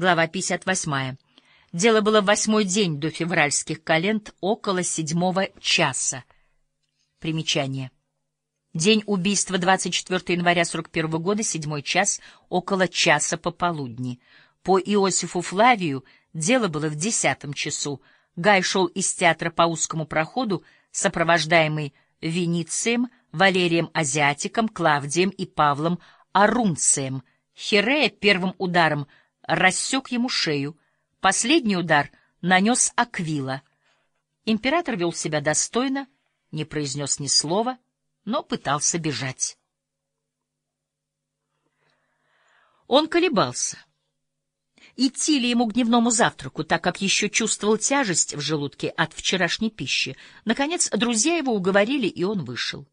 Глава 58. Дело было в восьмой день до февральских календ, около седьмого часа. Примечание. День убийства 24 января 41 года, седьмой час, около часа пополудни. По Иосифу Флавию дело было в десятом часу. Гай шел из театра по узкому проходу, сопровождаемый Веницием, Валерием Азиатиком, Клавдием и Павлом Арунцием. Хирея первым ударом рассек ему шею, последний удар нанес Аквила. Император вел себя достойно, не произнес ни слова — но пытался бежать. Он колебался. Идти ли ему к дневному завтраку, так как еще чувствовал тяжесть в желудке от вчерашней пищи. Наконец, друзья его уговорили, и он вышел.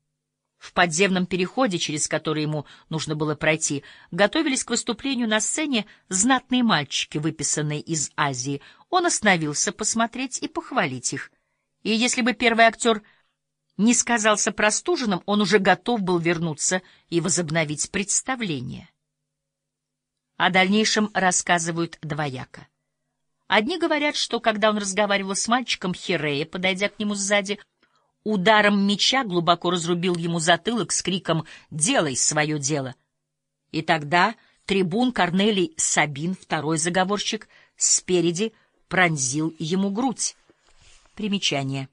В подземном переходе, через который ему нужно было пройти, готовились к выступлению на сцене знатные мальчики, выписанные из Азии. Он остановился посмотреть и похвалить их. И если бы первый актер не сказался простуженным, он уже готов был вернуться и возобновить представление. О дальнейшем рассказывают двояко. Одни говорят, что когда он разговаривал с мальчиком Хирея, подойдя к нему сзади, ударом меча глубоко разрубил ему затылок с криком «Делай свое дело!». И тогда трибун Корнелий Сабин, второй заговорщик, спереди пронзил ему грудь. Примечание.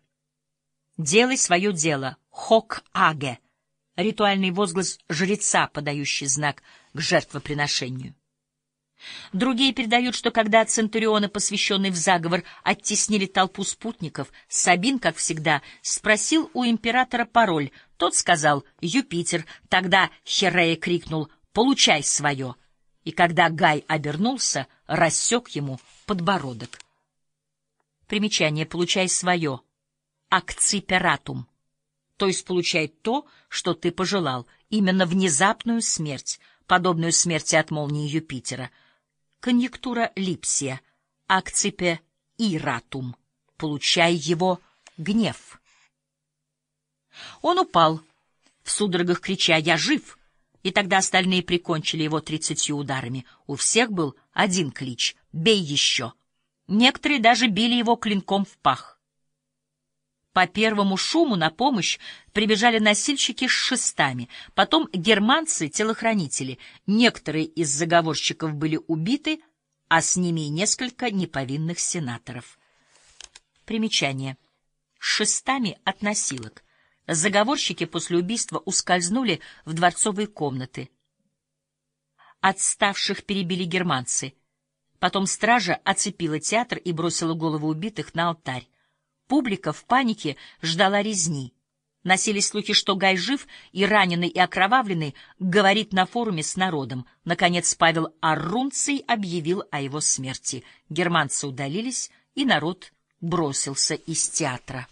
«Делай свое дело, хок-аге» — ритуальный возглас жреца, подающий знак к жертвоприношению. Другие передают, что когда центурионы, посвященные в заговор, оттеснили толпу спутников, Сабин, как всегда, спросил у императора пароль. Тот сказал «Юпитер». Тогда Херея крикнул «Получай свое!» И когда Гай обернулся, рассек ему подбородок. Примечание «Получай свое» акциператум, то есть получай то, что ты пожелал, именно внезапную смерть, подобную смерти от молнии Юпитера. Конъюнктура липсия, акципе иратум, получай его гнев. Он упал, в судорогах крича «Я жив!» и тогда остальные прикончили его тридцатью ударами. У всех был один клич «Бей еще!». Некоторые даже били его клинком в пах. По первому шуму на помощь прибежали носильщики с шестами, потом германцы-телохранители. Некоторые из заговорщиков были убиты, а с ними и несколько неповинных сенаторов. Примечание. Шестами от носилок. Заговорщики после убийства ускользнули в дворцовые комнаты. Отставших перебили германцы. Потом стража оцепила театр и бросила головы убитых на алтарь. Публика в панике ждала резни. Носились слухи, что Гай жив и раненый и окровавленный говорит на форуме с народом. Наконец Павел Аррунций объявил о его смерти. Германцы удалились, и народ бросился из театра.